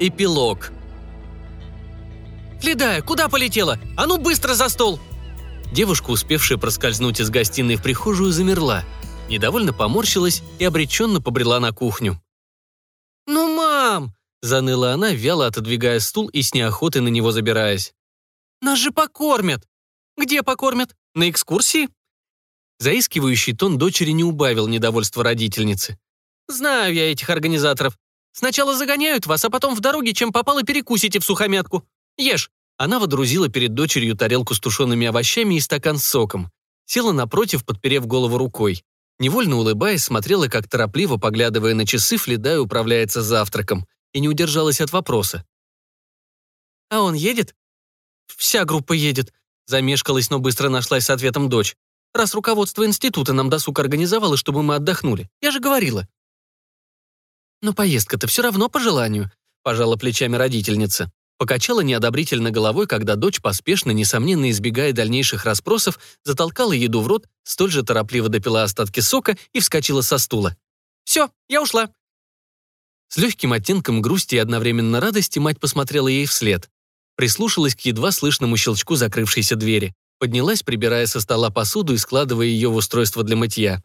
Эпилог. «Ледая, куда полетела? А ну быстро за стол!» Девушка, успевшая проскользнуть из гостиной в прихожую, замерла, недовольно поморщилась и обреченно побрела на кухню. «Ну, мам!» — заныла она, вяло отодвигая стул и с неохотой на него забираясь. «Нас же покормят!» «Где покормят? На экскурсии?» Заискивающий тон дочери не убавил недовольства родительницы. «Знаю я этих организаторов. Сначала загоняют вас, а потом в дороге, чем попало, перекусите в сухомятку. Ешь!» Она водрузила перед дочерью тарелку с тушеными овощами и стакан с соком. Села напротив, подперев голову рукой. Невольно улыбаясь, смотрела, как торопливо, поглядывая на часы, Фледая управляется завтраком, и не удержалась от вопроса. «А он едет?» «Вся группа едет», — замешкалась, но быстро нашлась с ответом дочь. «Раз руководство института нам досуг организовало, чтобы мы отдохнули. Я же говорила». «Но поездка-то все равно по желанию», — пожала плечами родительница. Покачала неодобрительно головой, когда дочь, поспешно, несомненно избегая дальнейших расспросов, затолкала еду в рот, столь же торопливо допила остатки сока и вскочила со стула. «Все, я ушла». С легким оттенком грусти и одновременно радости мать посмотрела ей вслед. Прислушалась к едва слышному щелчку закрывшейся двери. Поднялась, прибирая со стола посуду и складывая ее в устройство для мытья.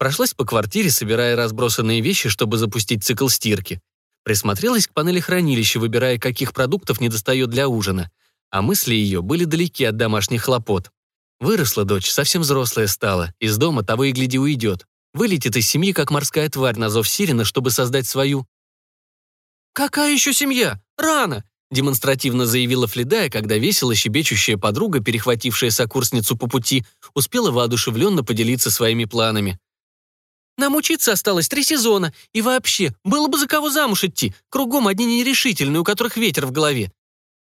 Прошлась по квартире, собирая разбросанные вещи, чтобы запустить цикл стирки. Присмотрелась к панели хранилища, выбирая, каких продуктов недостает для ужина. А мысли ее были далеки от домашних хлопот. Выросла дочь, совсем взрослая стала, из дома того и гляди уйдет. Вылетит из семьи, как морская тварь на зов сирена, чтобы создать свою. «Какая еще семья? Рано!» демонстративно заявила Фледая, когда весело щебечущая подруга, перехватившая сокурсницу по пути, успела воодушевленно поделиться своими планами. Нам учиться осталось три сезона, и вообще, было бы за кого замуж идти, кругом одни нерешительные, у которых ветер в голове».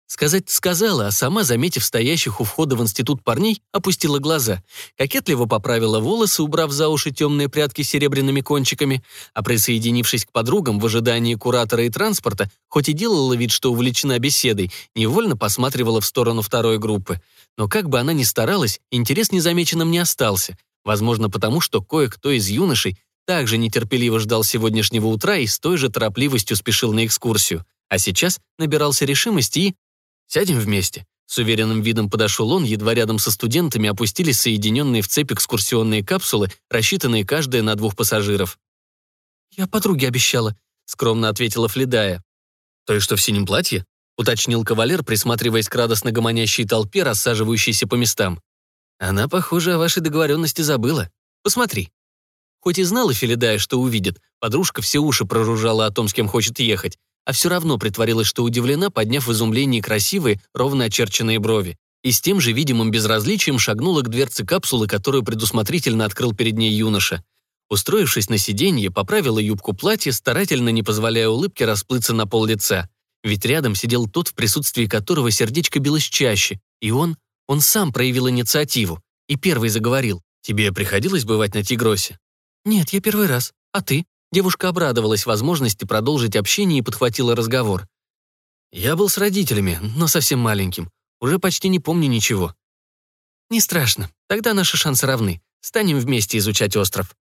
Сказать сказала, а сама, заметив стоящих у входа в институт парней, опустила глаза, кокетливо поправила волосы, убрав за уши темные прятки серебряными кончиками, а присоединившись к подругам в ожидании куратора и транспорта, хоть и делала вид, что увлечена беседой, невольно посматривала в сторону второй группы. Но как бы она ни старалась, интерес незамеченным не остался — Возможно, потому что кое-кто из юношей также нетерпеливо ждал сегодняшнего утра и с той же торопливостью спешил на экскурсию. А сейчас набирался решимости и... «Сядем вместе». С уверенным видом подошел он, едва рядом со студентами опустились соединенные в цепь экскурсионные капсулы, рассчитанные каждая на двух пассажиров. «Я подруге обещала», — скромно ответила Фледая. «То и что в синем платье?» — уточнил кавалер, присматриваясь к радостно гомонящей толпе, рассаживающейся по местам. Она, похоже, о вашей договоренности забыла. Посмотри. Хоть и знала Филидая, что увидит, подружка все уши проружала о том, с кем хочет ехать, а все равно притворилась, что удивлена, подняв в изумлении красивые, ровно очерченные брови. И с тем же видимым безразличием шагнула к дверце капсулы, которую предусмотрительно открыл перед ней юноша. Устроившись на сиденье, поправила юбку платья, старательно не позволяя улыбке расплыться на пол лица. Ведь рядом сидел тот, в присутствии которого сердечко билось чаще, и он он сам проявил инициативу и первый заговорил. «Тебе приходилось бывать на Тигросе?» «Нет, я первый раз. А ты?» Девушка обрадовалась возможности продолжить общение и подхватила разговор. «Я был с родителями, но совсем маленьким. Уже почти не помню ничего». «Не страшно. Тогда наши шансы равны. Станем вместе изучать остров».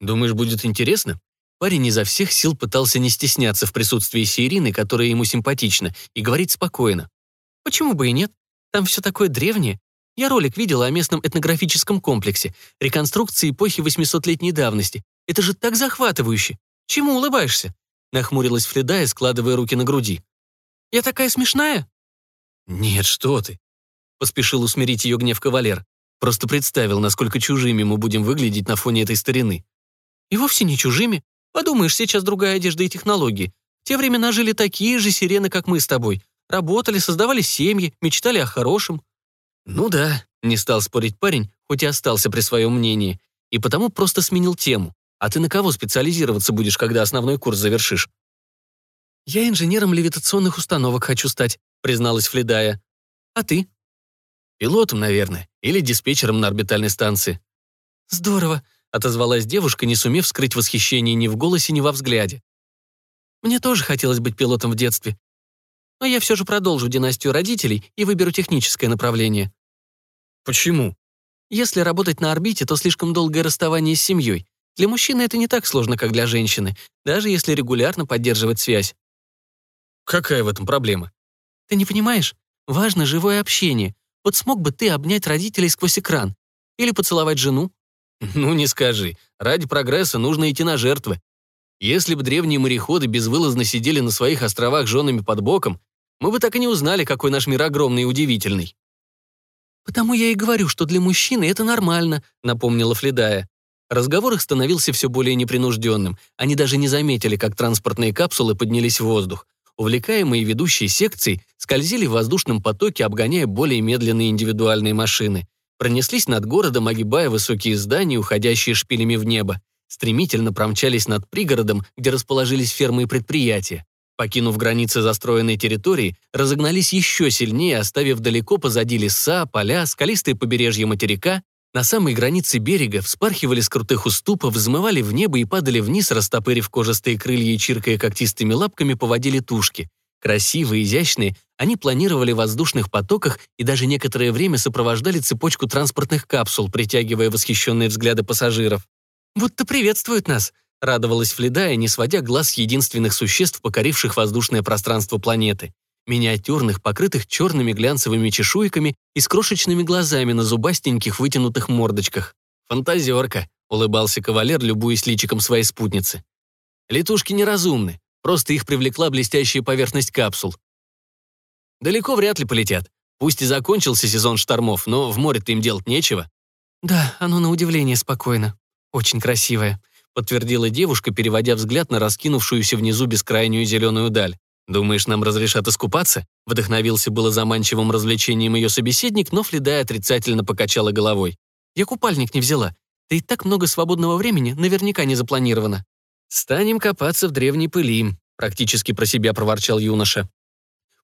«Думаешь, будет интересно?» Парень изо всех сил пытался не стесняться в присутствии Сирины, которая ему симпатична, и говорить спокойно. «Почему бы и нет? Там все такое древнее. Я ролик видела о местном этнографическом комплексе, реконструкции эпохи 800-летней давности. Это же так захватывающе. Чему улыбаешься?» Нахмурилась Фледая, складывая руки на груди. «Я такая смешная?» «Нет, что ты!» Поспешил усмирить ее гнев кавалер. Просто представил, насколько чужими мы будем выглядеть на фоне этой старины. И вовсе не чужими. Подумаешь, сейчас другая одежда и технологии. В те времена жили такие же сирены, как мы с тобой. Работали, создавали семьи, мечтали о хорошем. Ну да, не стал спорить парень, хоть и остался при своем мнении. И потому просто сменил тему. А ты на кого специализироваться будешь, когда основной курс завершишь? Я инженером левитационных установок хочу стать, призналась Фледая. А ты? Пилотом, наверное, или диспетчером на орбитальной станции. Здорово, отозвалась девушка, не сумев скрыть восхищение ни в голосе, ни во взгляде. Мне тоже хотелось быть пилотом в детстве. Но я все же продолжу династию родителей и выберу техническое направление. Почему? Если работать на орбите, то слишком долгое расставание с семьей. Для мужчины это не так сложно, как для женщины, даже если регулярно поддерживать связь. Какая в этом проблема? Ты не понимаешь? Важно живое общение. Вот смог бы ты обнять родителей сквозь экран? Или поцеловать жену? Ну, не скажи. Ради прогресса нужно идти на жертвы. Если бы древние мореходы безвылазно сидели на своих островах женами под боком, мы бы так и не узнали, какой наш мир огромный и удивительный. «Потому я и говорю, что для мужчины это нормально», — напомнила Фледая. Разговор их становился все более непринужденным. Они даже не заметили, как транспортные капсулы поднялись в воздух. Увлекаемые ведущие секции скользили в воздушном потоке, обгоняя более медленные индивидуальные машины. Пронеслись над городом, огибая высокие здания, уходящие шпилями в небо. Стремительно промчались над пригородом, где расположились фермы и предприятия. Покинув границы застроенной территории, разогнались еще сильнее, оставив далеко позади леса, поля, скалистые побережья материка. На самой границе берега вспархивали с крутых уступов, взмывали в небо и падали вниз, растопырив кожистые крылья и чиркая когтистыми лапками по воде летушки. Красивые, изящные, они планировали в воздушных потоках и даже некоторое время сопровождали цепочку транспортных капсул, притягивая восхищенные взгляды пассажиров. «Вот-то приветствуют нас», — радовалась Фледая, не сводя глаз единственных существ, покоривших воздушное пространство планеты. Миниатюрных, покрытых черными глянцевыми чешуйками и с крошечными глазами на зубастеньких вытянутых мордочках. «Фантазерка», — улыбался кавалер, любуясь личиком своей спутницы. «Летушки неразумны, просто их привлекла блестящая поверхность капсул. Далеко вряд ли полетят. Пусть и закончился сезон штормов, но в море-то им делать нечего». «Да, оно на удивление спокойно. Очень красивое», подтвердила девушка, переводя взгляд на раскинувшуюся внизу бескрайнюю зеленую даль. «Думаешь, нам разрешат искупаться?» Вдохновился было заманчивым развлечением ее собеседник, но Фледай отрицательно покачала головой. «Я купальник не взяла. Да и так много свободного времени наверняка не запланировано». «Станем копаться в древней пыли», — практически про себя проворчал юноша.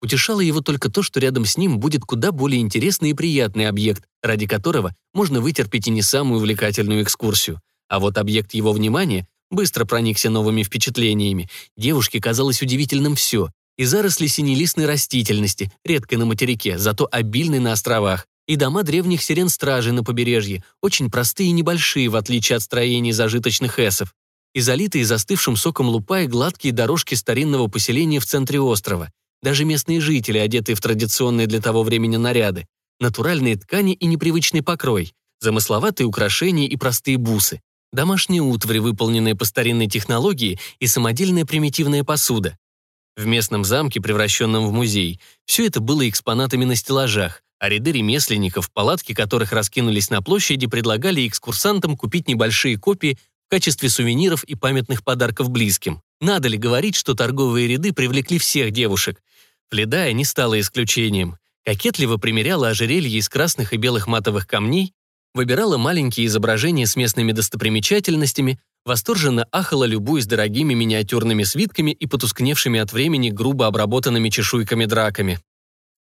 Утешало его только то, что рядом с ним будет куда более интересный и приятный объект, ради которого можно вытерпеть и не самую увлекательную экскурсию. А вот объект его внимания быстро проникся новыми впечатлениями. Девушке казалось удивительным все. И заросли синелистной растительности, редкой на материке, зато обильной на островах. И дома древних сирен-стражей на побережье, очень простые и небольшие, в отличие от строений зажиточных эсов. И залитые застывшим соком лупа и гладкие дорожки старинного поселения в центре острова. Даже местные жители, одетые в традиционные для того времени наряды. Натуральные ткани и непривычный покрой. Замысловатые украшения и простые бусы домашние утвари, выполненные по старинной технологии, и самодельная примитивная посуда. В местном замке, превращенном в музей, все это было экспонатами на стеллажах, а ряды ремесленников, палатки которых раскинулись на площади, предлагали экскурсантам купить небольшие копии в качестве сувениров и памятных подарков близким. Надо ли говорить, что торговые ряды привлекли всех девушек? Фледая не стала исключением. Кокетливо примеряла ожерелье из красных и белых матовых камней, выбирала маленькие изображения с местными достопримечательностями, восторженно ахала, любуясь дорогими миниатюрными свитками и потускневшими от времени грубо обработанными чешуйками-драками.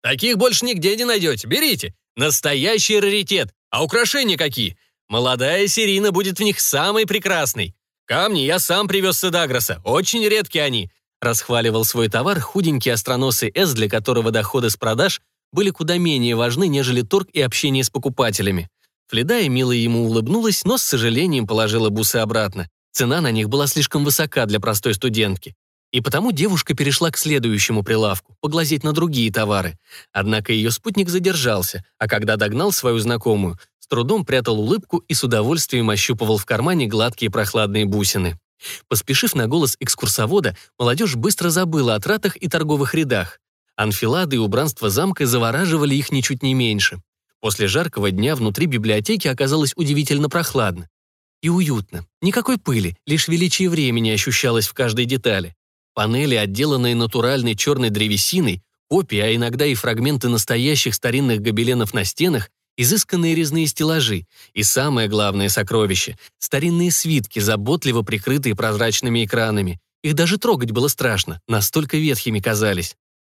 «Таких больше нигде не найдете, берите! Настоящий раритет! А украшения какие? Молодая Сирина будет в них самой прекрасной! Камни я сам привез с Эдагроса, очень редкие они!» расхваливал свой товар худенький остроносый С, для которого доходы с продаж были куда менее важны, нежели торг и общение с покупателями. Фледая мило ему улыбнулась, но с сожалением положила бусы обратно. Цена на них была слишком высока для простой студентки. И потому девушка перешла к следующему прилавку, поглазеть на другие товары. Однако ее спутник задержался, а когда догнал свою знакомую, с трудом прятал улыбку и с удовольствием ощупывал в кармане гладкие прохладные бусины. Поспешив на голос экскурсовода, молодежь быстро забыла о тратах и торговых рядах. Анфилады и убранство замка завораживали их ничуть не меньше. После жаркого дня внутри библиотеки оказалось удивительно прохладно. И уютно. Никакой пыли, лишь величие времени ощущалось в каждой детали. Панели, отделанные натуральной черной древесиной, копии, а иногда и фрагменты настоящих старинных гобеленов на стенах, изысканные резные стеллажи и самое главное сокровище — старинные свитки, заботливо прикрытые прозрачными экранами. Их даже трогать было страшно, настолько ветхими казались.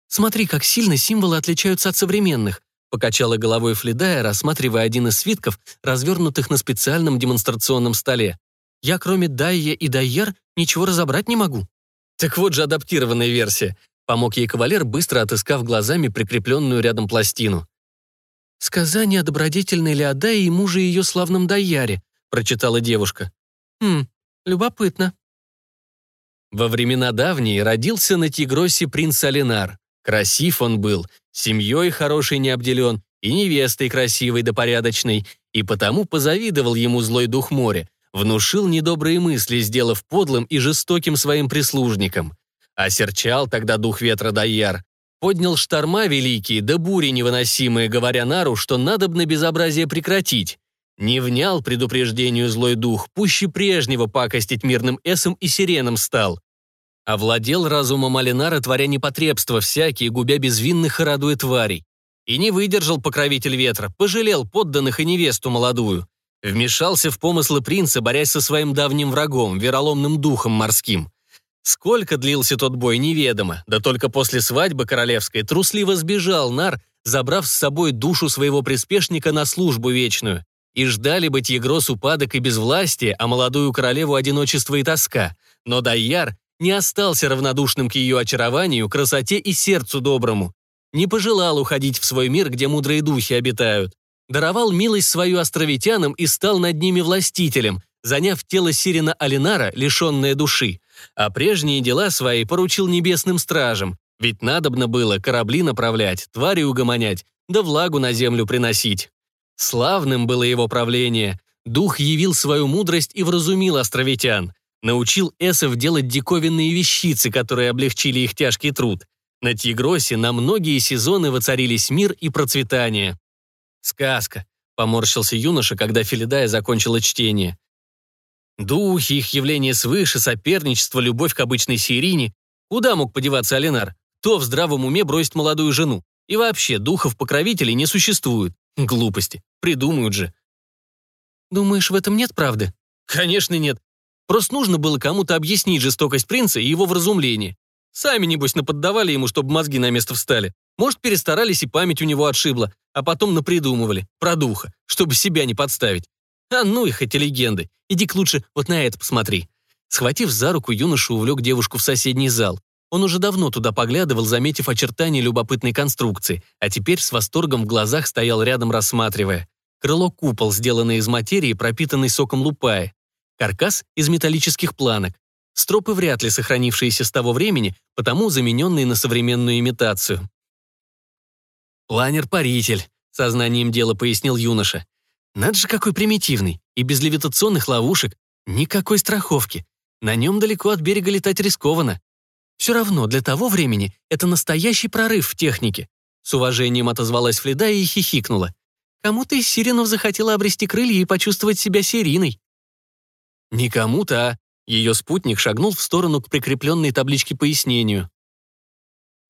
Смотри, как сильно символы отличаются от современных покачала головой Флидая, рассматривая один из свитков, развернутых на специальном демонстрационном столе. «Я, кроме Дайя и Дайер, ничего разобрать не могу». «Так вот же адаптированная версия», — помог ей кавалер, быстро отыскав глазами прикрепленную рядом пластину. «Сказание о добродетельной Леодае и муже ее славном Дайяре», — прочитала девушка. «Хм, любопытно». Во времена давние родился на Тигросе принц Алинар. Красив он был, семьей хорошей не обделен, и невестой красивой да порядочной, и потому позавидовал ему злой дух моря, внушил недобрые мысли, сделав подлым и жестоким своим прислужником. Осерчал тогда дух ветра Дайяр, поднял шторма великие, да бури невыносимые, говоря Нару, что надобно безобразие прекратить. Не внял предупреждению злой дух, пуще прежнего пакостить мирным эсом и сиренам стал. Овладел разумом Алинара, творя непотребства всякие, губя безвинных и радуя тварей. И не выдержал покровитель ветра, пожалел подданных и невесту молодую. Вмешался в помыслы принца, борясь со своим давним врагом, вероломным духом морским. Сколько длился тот бой, неведомо, да только после свадьбы королевской трусливо сбежал Нар, забрав с собой душу своего приспешника на службу вечную. И ждали быть Егрос упадок и безвластие, а молодую королеву одиночество и тоска. Но Дайяр не остался равнодушным к ее очарованию, красоте и сердцу доброму. Не пожелал уходить в свой мир, где мудрые духи обитают. Даровал милость свою островитянам и стал над ними властителем, заняв тело Сирина Алинара, лишенное души. А прежние дела свои поручил небесным стражам, ведь надобно было корабли направлять, твари угомонять, да влагу на землю приносить. Славным было его правление. Дух явил свою мудрость и вразумил островитян. Научил эсов делать диковинные вещицы, которые облегчили их тяжкий труд. На Тигросе на многие сезоны воцарились мир и процветание. «Сказка», — поморщился юноша, когда Филидая закончила чтение. Духи, их явление свыше, соперничество, любовь к обычной Сирине. Куда мог подеваться Алинар? Кто в здравом уме бросит молодую жену? И вообще, духов-покровителей не существует. Глупости. Придумают же. Думаешь, в этом нет правды? Конечно, нет. Просто нужно было кому-то объяснить жестокость принца и его вразумление. Сами, небось, наподдавали ему, чтобы мозги на место встали. Может, перестарались и память у него отшибла, а потом напридумывали, про духа, чтобы себя не подставить. А ну их эти легенды. Иди-ка лучше вот на это посмотри. Схватив за руку, юноша увлек девушку в соседний зал. Он уже давно туда поглядывал, заметив очертания любопытной конструкции, а теперь с восторгом в глазах стоял рядом, рассматривая. Крыло-купол, сделанное из материи, пропитанный соком лупая. Каркас из металлических планок. Стропы вряд ли сохранившиеся с того времени, потому замененные на современную имитацию. «Планер-паритель», — сознанием дела пояснил юноша. «Надо же, какой примитивный, и без левитационных ловушек, никакой страховки. На нем далеко от берега летать рискованно. Все равно для того времени это настоящий прорыв в технике». С уважением отозвалась Фледа и хихикнула. «Кому-то из сиренов захотела обрести крылья и почувствовать себя серийной». «Не кому-то, а ее спутник шагнул в сторону к прикрепленной табличке пояснению.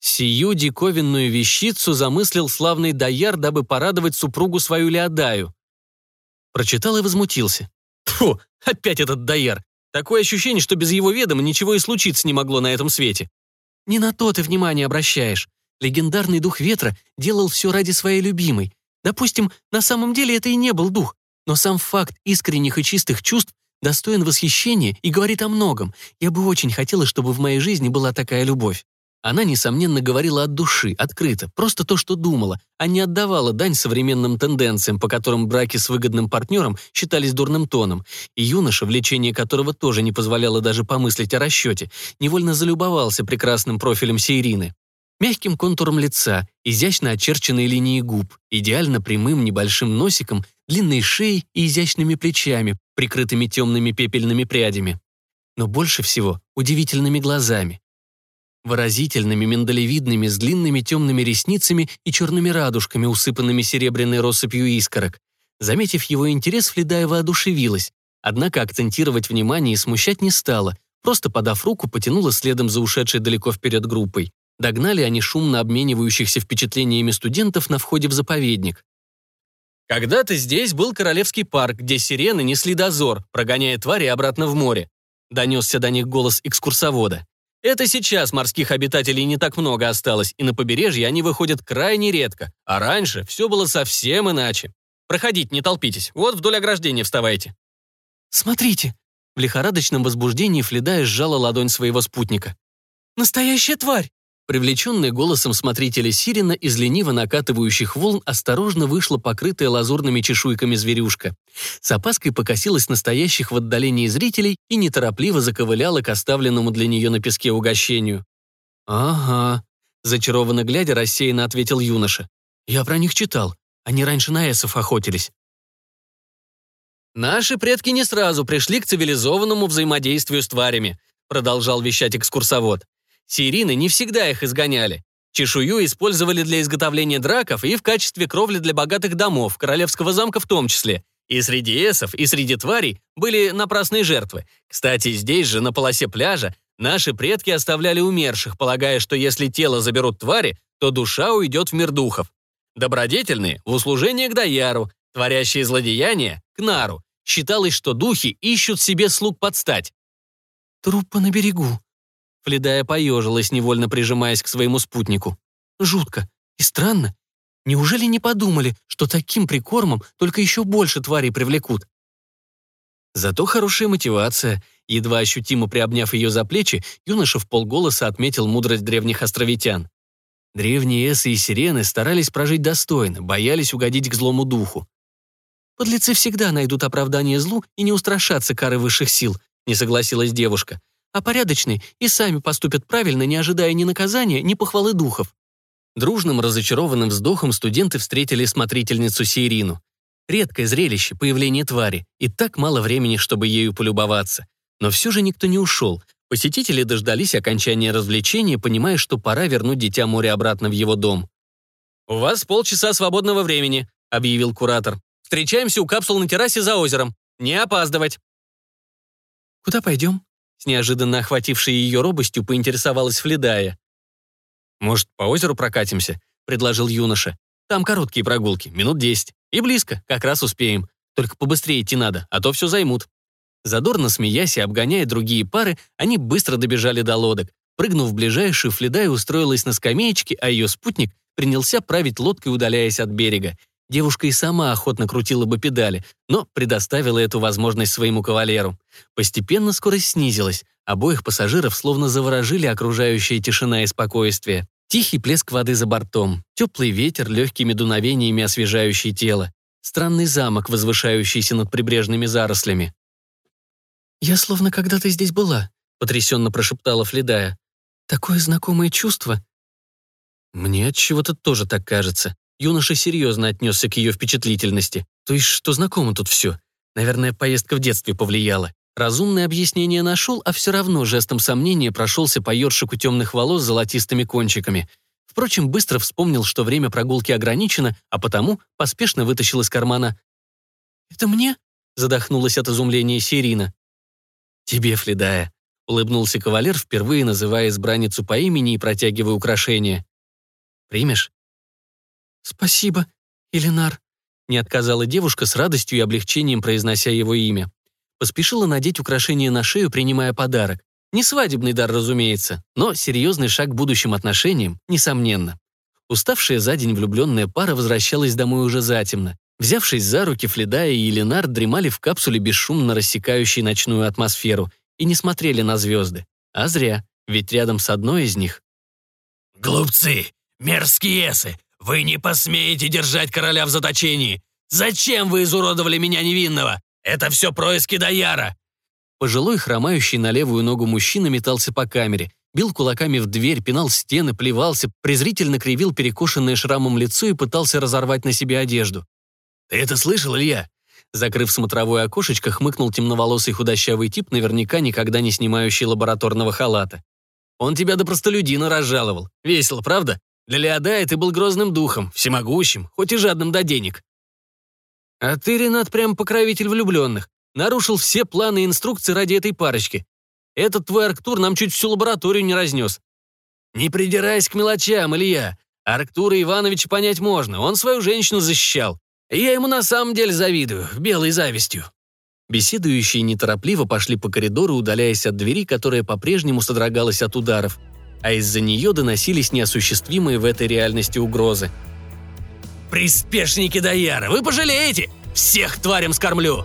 Сию диковинную вещицу замыслил славный Даяр, дабы порадовать супругу свою Леодаю. Прочитал и возмутился. Фу, опять этот Даяр. Такое ощущение, что без его ведома ничего и случиться не могло на этом свете. Не на то ты внимание обращаешь. Легендарный дух ветра делал все ради своей любимой. Допустим, на самом деле это и не был дух, но сам факт искренних и чистых чувств достоин восхищения и говорит о многом. Я бы очень хотела, чтобы в моей жизни была такая любовь. Она, несомненно, говорила от души, открыто, просто то, что думала, а не отдавала дань современным тенденциям, по которым браки с выгодным партнером считались дурным тоном, и юноша, влечение которого тоже не позволяло даже помыслить о расчете, невольно залюбовался прекрасным профилем Сейрины. Мягким контуром лица, изящно очерченные линии губ, идеально прямым небольшим носиком, длинной шеей и изящными плечами, прикрытыми темными пепельными прядями. Но больше всего удивительными глазами. Выразительными, миндалевидными, с длинными темными ресницами и черными радужками, усыпанными серебряной россыпью искорок. Заметив его интерес, Фледаева воодушевилась. Однако акцентировать внимание и смущать не стала, просто подав руку, потянула следом за ушедшей далеко вперед группой. Догнали они шумно обменивающихся впечатлениями студентов на входе в заповедник. Когда-то здесь был Королевский парк, где сирены несли дозор, прогоняя твари обратно в море. Донесся до них голос экскурсовода. Это сейчас морских обитателей не так много осталось, и на побережье они выходят крайне редко, а раньше все было совсем иначе. Проходите, не толпитесь, вот вдоль ограждения вставайте. Смотрите, в лихорадочном возбуждении Фледая сжала ладонь своего спутника. «Настоящая тварь!» Привлеченная голосом смотрителя Сирена из лениво накатывающих волн осторожно вышла покрытая лазурными чешуйками зверюшка. С опаской покосилась настоящих в отдалении зрителей и неторопливо заковыляла к оставленному для нее на песке угощению. «Ага», — зачарованно глядя, рассеянно ответил юноша. «Я про них читал. Они раньше на эсов охотились». «Наши предки не сразу пришли к цивилизованному взаимодействию с тварями», продолжал вещать экскурсовод. Сирины не всегда их изгоняли. Чешую использовали для изготовления драков и в качестве кровли для богатых домов, королевского замка в том числе. И среди эсов, и среди тварей были напрасные жертвы. Кстати, здесь же, на полосе пляжа, наши предки оставляли умерших, полагая, что если тело заберут твари, то душа уйдет в мир духов. Добродетельные — в услужение к Даяру, творящие злодеяния — к Нару. Считалось, что духи ищут себе слуг под стать. «Труппа на берегу», Фледая поежилась, невольно прижимаясь к своему спутнику. Жутко и странно. Неужели не подумали, что таким прикормом только еще больше тварей привлекут? Зато хорошая мотивация. Едва ощутимо приобняв ее за плечи, юноша в полголоса отметил мудрость древних островитян. Древние эсы и сирены старались прожить достойно, боялись угодить к злому духу. «Подлецы всегда найдут оправдание злу и не устрашатся кары высших сил», не согласилась девушка а порядочные и сами поступят правильно, не ожидая ни наказания, ни похвалы духов. Дружным разочарованным вздохом студенты встретили смотрительницу Сейрину. Редкое зрелище, появление твари, и так мало времени, чтобы ею полюбоваться. Но все же никто не ушел. Посетители дождались окончания развлечения, понимая, что пора вернуть Дитя моря обратно в его дом. «У вас полчаса свободного времени», — объявил куратор. «Встречаемся у капсул на террасе за озером. Не опаздывать». «Куда пойдем?» Неожиданно охватившей ее робостью поинтересовалась Фледая. «Может, по озеру прокатимся?» — предложил юноша. «Там короткие прогулки, минут десять. И близко, как раз успеем. Только побыстрее идти надо, а то все займут». Задорно смеясь и обгоняя другие пары, они быстро добежали до лодок. Прыгнув в ближайшую, Фледая устроилась на скамеечке, а ее спутник принялся править лодкой, удаляясь от берега. Девушка и сама охотно крутила бы педали, но предоставила эту возможность своему кавалеру. Постепенно скорость снизилась, обоих пассажиров словно заворожили окружающая тишина и спокойствие. Тихий плеск воды за бортом, теплый ветер, легкими дуновениями освежающий тело, странный замок, возвышающийся над прибрежными зарослями. «Я словно когда-то здесь была», — потрясенно прошептала Фледая. «Такое знакомое чувство». «Мне от чего-то тоже так кажется», Юноша серьезно отнесся к ее впечатлительности. То есть, что знакомо тут все. Наверное, поездка в детстве повлияла. Разумное объяснение нашел, а все равно жестом сомнения прошелся по ершику темных волос с золотистыми кончиками. Впрочем, быстро вспомнил, что время прогулки ограничено, а потому поспешно вытащил из кармана. «Это мне?» — задохнулась от изумления Сирина. «Тебе, Фледая», — улыбнулся кавалер, впервые называя избранницу по имени и протягивая украшение. «Примешь?» «Спасибо, Эленар», — не отказала девушка с радостью и облегчением, произнося его имя. Поспешила надеть украшение на шею, принимая подарок. Не свадебный дар, разумеется, но серьезный шаг к будущим отношениям, несомненно. Уставшая за день влюбленная пара возвращалась домой уже затемно. Взявшись за руки, Фледая и Еленар дремали в капсуле, бесшумно рассекающей ночную атмосферу, и не смотрели на звезды. А зря, ведь рядом с одной из них... «Глупцы! Мерзкие эсы! «Вы не посмеете держать короля в заточении! Зачем вы изуродовали меня невинного? Это все происки Даяра!» Пожилой, хромающий на левую ногу мужчина метался по камере, бил кулаками в дверь, пинал стены, плевался, презрительно кривил перекошенное шрамом лицо и пытался разорвать на себе одежду. «Ты это слышал, Илья?» Закрыв смотровое окошечко, хмыкнул темноволосый худощавый тип, наверняка никогда не снимающий лабораторного халата. «Он тебя до простолюдина разжаловал. Весело, правда? Для Леодая ты был грозным духом, всемогущим, хоть и жадным до денег. А ты, Ренат, прям покровитель влюбленных. Нарушил все планы и инструкции ради этой парочки. Этот твой Арктур нам чуть всю лабораторию не разнес. Не придирайся к мелочам, Илья. Арктура Ивановича понять можно, он свою женщину защищал. я ему на самом деле завидую, белой завистью. Беседующие неторопливо пошли по коридору, удаляясь от двери, которая по-прежнему содрогалась от ударов а из-за нее доносились неосуществимые в этой реальности угрозы. «Приспешники Даяра, вы пожалеете! Всех тварям скормлю!»